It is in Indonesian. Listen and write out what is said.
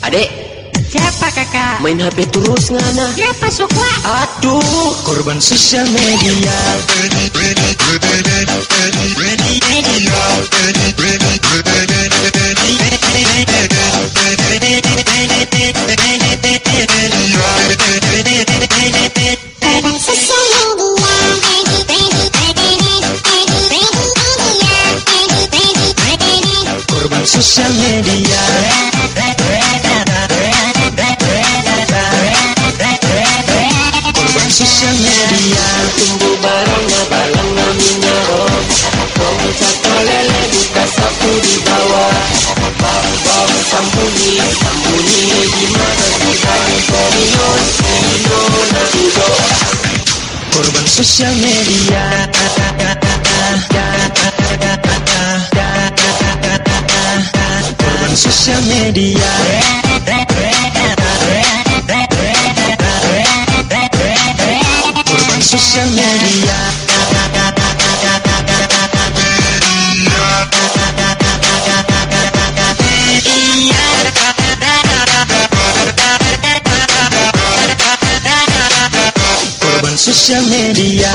Adek, Siapa kakak? main HP terus ngana. Siapa suka? Aduh, korban sosial media. Korban sosial media. Sosial media. Tumbuh barangnya balangnya minyak. Pemucat lele buka sapu di bawah. Bang sambunyi, sambunyi di mana kita di komion, komion nakudo. Korban sosial media. Korban sosial media. Korban sosial media. Korban sosial media.